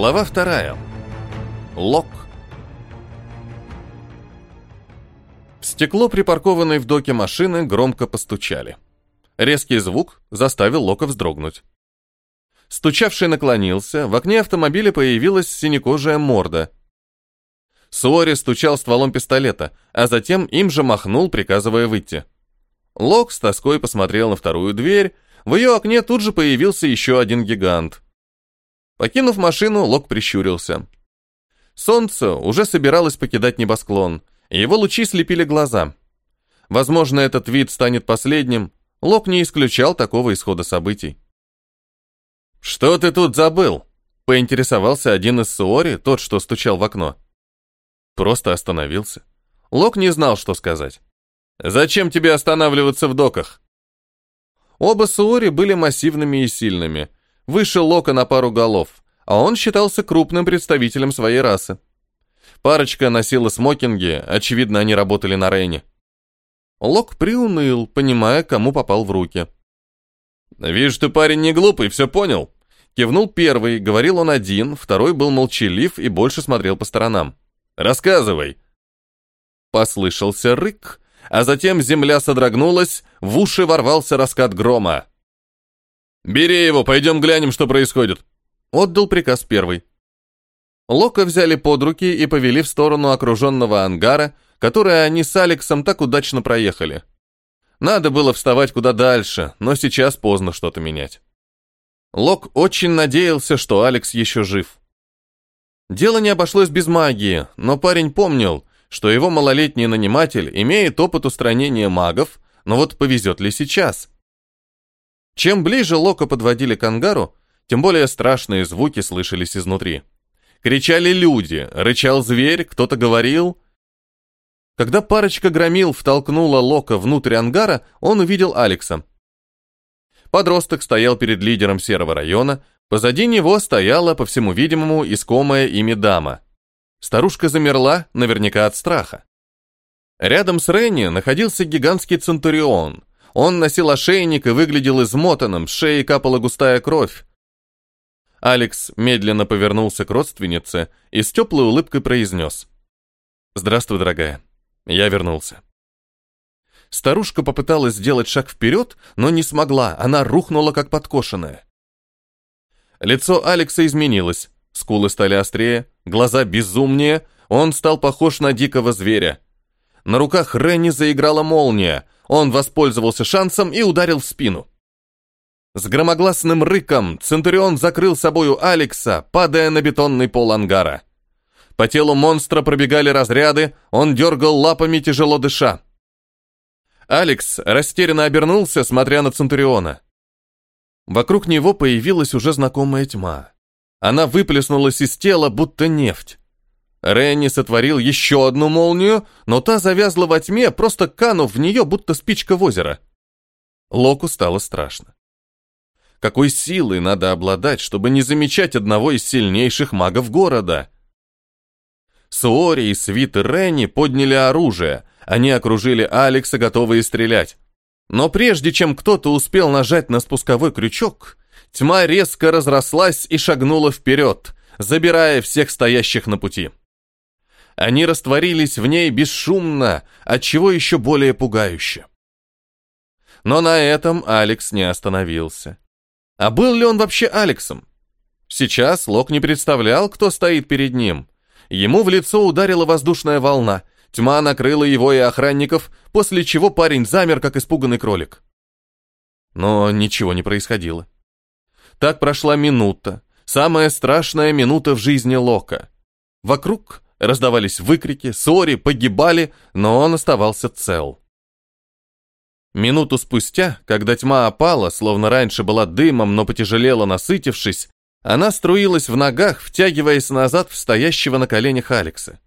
Глава вторая. Лок. В стекло припаркованной в доке машины громко постучали. Резкий звук заставил Лока вздрогнуть. Стучавший наклонился, в окне автомобиля появилась синекожая морда. Суори стучал стволом пистолета, а затем им же махнул, приказывая выйти. Лок с тоской посмотрел на вторую дверь, в ее окне тут же появился еще один гигант. Покинув машину, Лок прищурился. Солнце уже собиралось покидать небосклон, его лучи слепили глаза. Возможно, этот вид станет последним, Лок не исключал такого исхода событий. «Что ты тут забыл?» — поинтересовался один из Суори, тот, что стучал в окно. Просто остановился. Лок не знал, что сказать. «Зачем тебе останавливаться в доках?» Оба Суори были массивными и сильными, выше Лока на пару голов, а он считался крупным представителем своей расы. Парочка носила смокинги, очевидно, они работали на Рейне. Лок приуныл, понимая, кому попал в руки. «Вижу, ты парень не глупый, все понял?» Кивнул первый, говорил он один, второй был молчалив и больше смотрел по сторонам. «Рассказывай!» Послышался рык, а затем земля содрогнулась, в уши ворвался раскат грома. «Бери его, пойдем глянем, что происходит!» Отдал приказ первый. Лока взяли под руки и повели в сторону окруженного ангара, который они с Алексом так удачно проехали. Надо было вставать куда дальше, но сейчас поздно что-то менять. Лок очень надеялся, что Алекс еще жив. Дело не обошлось без магии, но парень помнил, что его малолетний наниматель имеет опыт устранения магов, но вот повезет ли сейчас? Чем ближе Лока подводили к ангару, тем более страшные звуки слышались изнутри. Кричали люди, рычал зверь, кто-то говорил. Когда парочка громил втолкнула Лока внутрь ангара, он увидел Алекса. Подросток стоял перед лидером серого района, позади него стояла, по всему видимому, искомая ими дама. Старушка замерла, наверняка от страха. Рядом с Ренни находился гигантский центурион. Он носил ошейник и выглядел измотанным, с шеи капала густая кровь. Алекс медленно повернулся к родственнице и с теплой улыбкой произнес. «Здравствуй, дорогая. Я вернулся». Старушка попыталась сделать шаг вперед, но не смогла, она рухнула как подкошенная. Лицо Алекса изменилось, скулы стали острее, глаза безумнее, он стал похож на дикого зверя. На руках Ренни заиграла молния, он воспользовался шансом и ударил в спину. С громогласным рыком Центурион закрыл собою Алекса, падая на бетонный пол ангара. По телу монстра пробегали разряды, он дергал лапами, тяжело дыша. Алекс растерянно обернулся, смотря на Центуриона. Вокруг него появилась уже знакомая тьма. Она выплеснулась из тела, будто нефть. Ренни сотворил еще одну молнию, но та завязла во тьме, просто канув в нее, будто спичка в озеро. Локу стало страшно. Какой силой надо обладать, чтобы не замечать одного из сильнейших магов города? Суори и свит Ренни подняли оружие, они окружили Алекса, готовые стрелять. Но прежде чем кто-то успел нажать на спусковой крючок, тьма резко разрослась и шагнула вперед, забирая всех стоящих на пути. Они растворились в ней бесшумно, отчего еще более пугающе. Но на этом Алекс не остановился. А был ли он вообще Алексом? Сейчас Лок не представлял, кто стоит перед ним. Ему в лицо ударила воздушная волна, Тьма накрыла его и охранников, после чего парень замер, как испуганный кролик. Но ничего не происходило. Так прошла минута, самая страшная минута в жизни Лока. Вокруг раздавались выкрики, ссори, погибали, но он оставался цел. Минуту спустя, когда тьма опала, словно раньше была дымом, но потяжелела, насытившись, она струилась в ногах, втягиваясь назад в стоящего на коленях Алекса.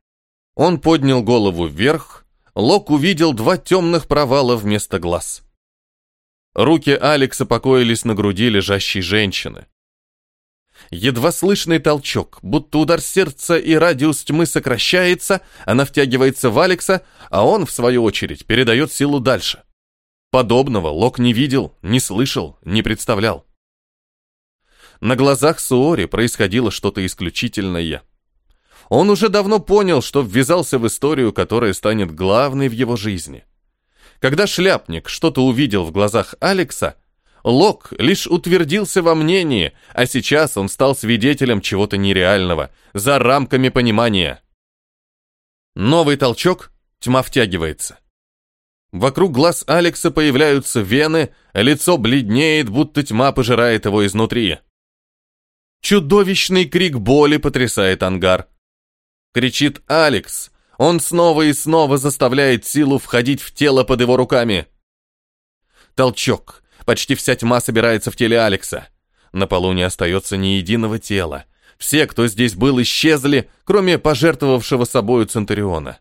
Он поднял голову вверх, Лок увидел два темных провала вместо глаз. Руки Алекса покоились на груди лежащей женщины. Едва слышный толчок, будто удар сердца и радиус тьмы сокращается, она втягивается в Алекса, а он, в свою очередь, передает силу дальше. Подобного Лок не видел, не слышал, не представлял. На глазах Суори происходило что-то исключительное. Он уже давно понял, что ввязался в историю, которая станет главной в его жизни. Когда шляпник что-то увидел в глазах Алекса, Лок лишь утвердился во мнении, а сейчас он стал свидетелем чего-то нереального, за рамками понимания. Новый толчок, тьма втягивается. Вокруг глаз Алекса появляются вены, лицо бледнеет, будто тьма пожирает его изнутри. Чудовищный крик боли потрясает ангар. Кричит Алекс. Он снова и снова заставляет силу входить в тело под его руками. Толчок. Почти вся тьма собирается в теле Алекса. На полу не остается ни единого тела. Все, кто здесь был, исчезли, кроме пожертвовавшего собою Центуриона.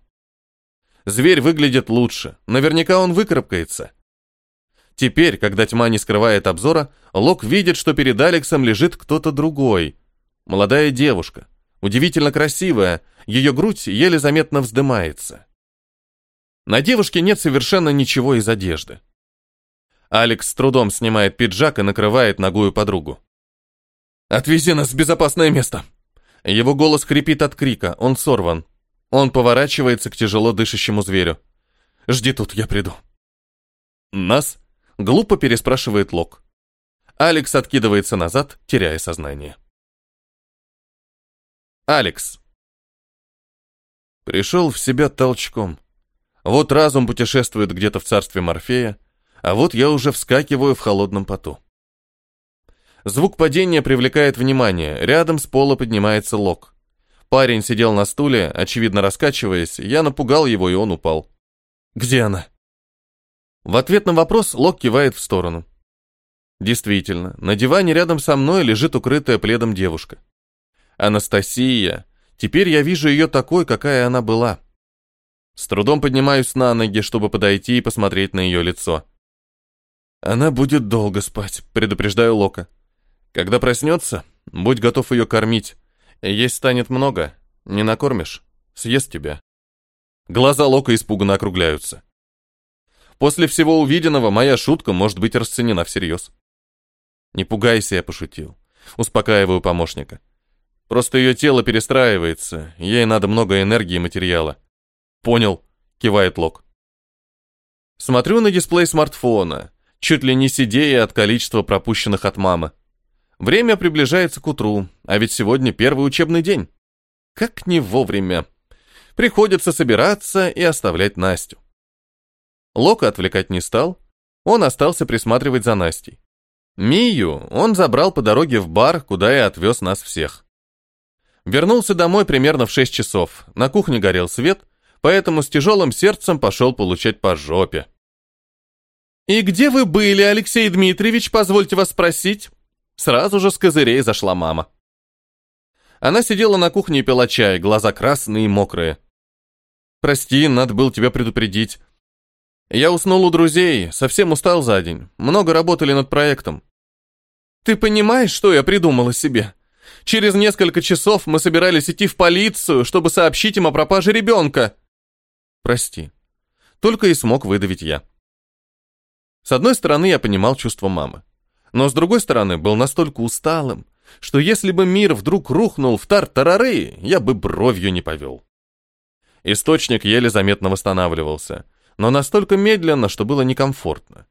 Зверь выглядит лучше. Наверняка он выкарабкается. Теперь, когда тьма не скрывает обзора, Лок видит, что перед Алексом лежит кто-то другой. Молодая девушка. Удивительно красивая, ее грудь еле заметно вздымается. На девушке нет совершенно ничего из одежды. Алекс с трудом снимает пиджак и накрывает ногую подругу. «Отвези нас в безопасное место!» Его голос хрипит от крика, он сорван. Он поворачивается к тяжело дышащему зверю. «Жди тут, я приду». «Нас?» — глупо переспрашивает Лок. Алекс откидывается назад, теряя сознание. Алекс. Пришел в себя толчком. Вот разум путешествует где-то в царстве Морфея, а вот я уже вскакиваю в холодном поту. Звук падения привлекает внимание, рядом с пола поднимается Лок. Парень сидел на стуле, очевидно раскачиваясь, я напугал его, и он упал. «Где она?» В ответ на вопрос Лок кивает в сторону. Действительно, на диване рядом со мной лежит укрытая пледом девушка. Анастасия. Теперь я вижу ее такой, какая она была. С трудом поднимаюсь на ноги, чтобы подойти и посмотреть на ее лицо. Она будет долго спать, предупреждаю Лока. Когда проснется, будь готов ее кормить. Есть станет много, не накормишь, съест тебя. Глаза Лока испуганно округляются. После всего увиденного моя шутка может быть расценена всерьез. Не пугайся, я пошутил. Успокаиваю помощника. Просто ее тело перестраивается, ей надо много энергии и материала. Понял, кивает Лок. Смотрю на дисплей смартфона, чуть ли не сидея от количества пропущенных от мамы. Время приближается к утру, а ведь сегодня первый учебный день. Как не вовремя. Приходится собираться и оставлять Настю. Лока отвлекать не стал. Он остался присматривать за Настей. Мию он забрал по дороге в бар, куда и отвез нас всех. Вернулся домой примерно в 6 часов. На кухне горел свет, поэтому с тяжелым сердцем пошел получать по жопе. «И где вы были, Алексей Дмитриевич, позвольте вас спросить?» Сразу же с козырей зашла мама. Она сидела на кухне и пила чай, глаза красные и мокрые. «Прости, надо было тебя предупредить. Я уснул у друзей, совсем устал за день. Много работали над проектом». «Ты понимаешь, что я придумала себе? Через несколько часов мы собирались идти в полицию, чтобы сообщить им о пропаже ребенка». «Прости». Только и смог выдавить я. С одной стороны, я понимал чувство мамы но с другой стороны был настолько усталым, что если бы мир вдруг рухнул в тар-тарары, я бы бровью не повел. Источник еле заметно восстанавливался, но настолько медленно, что было некомфортно.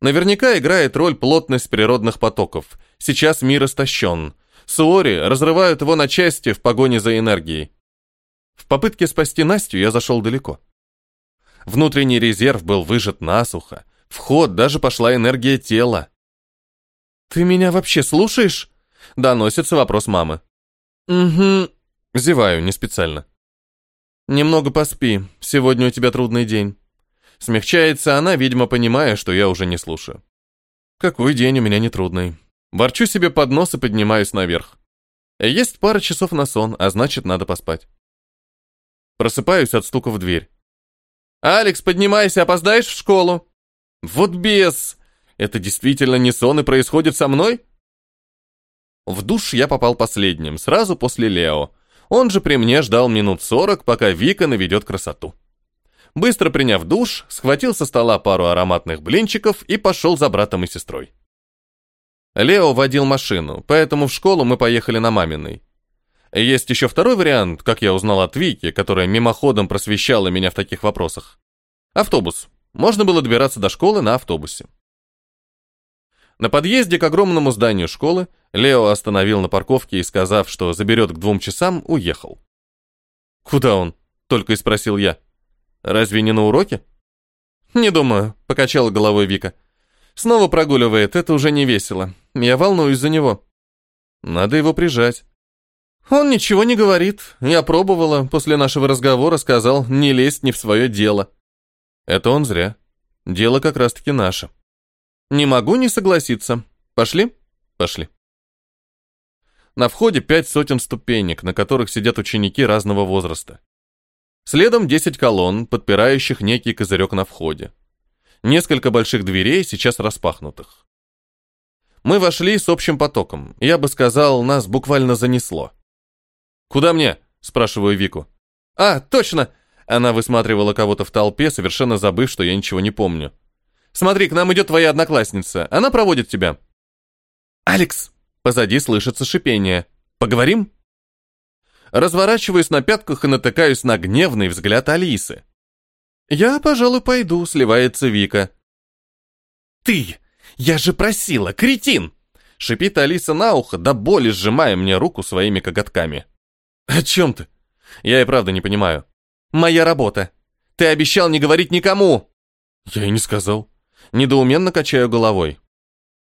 Наверняка играет роль плотность природных потоков. Сейчас мир истощен. Суори разрывают его на части в погоне за энергией. В попытке спасти Настю я зашел далеко. Внутренний резерв был выжат насухо. В ход даже пошла энергия тела. «Ты меня вообще слушаешь?» — доносится вопрос мамы. «Угу». Зеваю, не специально. «Немного поспи, сегодня у тебя трудный день». Смягчается она, видимо, понимая, что я уже не слушаю. «Какой день у меня не трудный?» Ворчу себе под нос и поднимаюсь наверх. Есть пара часов на сон, а значит, надо поспать. Просыпаюсь от стука в дверь. «Алекс, поднимайся, опоздаешь в школу?» «Вот бес!» Это действительно не сон и происходит со мной? В душ я попал последним, сразу после Лео. Он же при мне ждал минут сорок, пока Вика наведет красоту. Быстро приняв душ, схватил со стола пару ароматных блинчиков и пошел за братом и сестрой. Лео водил машину, поэтому в школу мы поехали на маминой. Есть еще второй вариант, как я узнал от Вики, которая мимоходом просвещала меня в таких вопросах. Автобус. Можно было добираться до школы на автобусе. На подъезде к огромному зданию школы Лео остановил на парковке и, сказав, что заберет к двум часам, уехал. «Куда он?» — только и спросил я. «Разве не на уроке?» «Не думаю», — покачала головой Вика. «Снова прогуливает, это уже не весело. Я волнуюсь за него». «Надо его прижать». «Он ничего не говорит. Я пробовала, после нашего разговора сказал, не лезть не в свое дело». «Это он зря. Дело как раз-таки наше». «Не могу не согласиться. Пошли?» «Пошли». На входе пять сотен ступенек, на которых сидят ученики разного возраста. Следом 10 колонн, подпирающих некий козырек на входе. Несколько больших дверей, сейчас распахнутых. Мы вошли с общим потоком. Я бы сказал, нас буквально занесло. «Куда мне?» – спрашиваю Вику. «А, точно!» Она высматривала кого-то в толпе, совершенно забыв, что я ничего не помню. «Смотри, к нам идет твоя одноклассница. Она проводит тебя». «Алекс!» Позади слышится шипение. «Поговорим?» разворачиваюсь на пятках и натыкаюсь на гневный взгляд Алисы. «Я, пожалуй, пойду», — сливается Вика. «Ты! Я же просила, кретин!» — шипит Алиса на ухо, до боли сжимая мне руку своими коготками. «О чем ты?» «Я и правда не понимаю». «Моя работа. Ты обещал не говорить никому!» «Я и не сказал». Недоуменно качаю головой.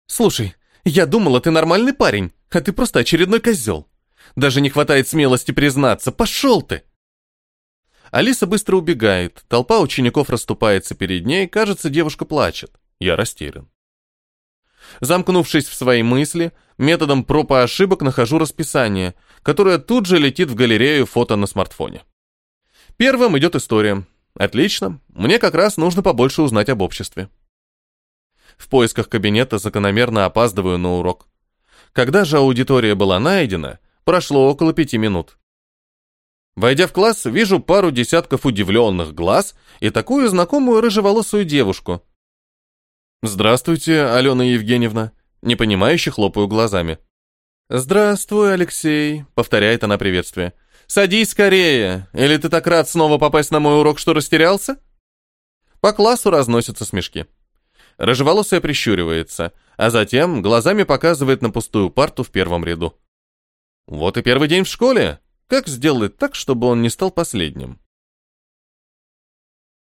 «Слушай, я думала, ты нормальный парень, а ты просто очередной козел. Даже не хватает смелости признаться. Пошел ты!» Алиса быстро убегает. Толпа учеников расступается перед ней. Кажется, девушка плачет. Я растерян. Замкнувшись в свои мысли, методом проб и ошибок нахожу расписание, которое тут же летит в галерею фото на смартфоне. Первым идет история. Отлично, мне как раз нужно побольше узнать об обществе. В поисках кабинета закономерно опаздываю на урок. Когда же аудитория была найдена, Прошло около пяти минут. Войдя в класс, вижу пару десятков удивленных глаз и такую знакомую рыжеволосую девушку. «Здравствуйте, Алена Евгеньевна», непонимающе хлопаю глазами. «Здравствуй, Алексей», — повторяет она приветствие. «Садись скорее, или ты так рад снова попасть на мой урок, что растерялся?» По классу разносятся смешки. Рыжеволосая прищуривается, а затем глазами показывает на пустую парту в первом ряду. Вот и первый день в школе. Как сделать так, чтобы он не стал последним?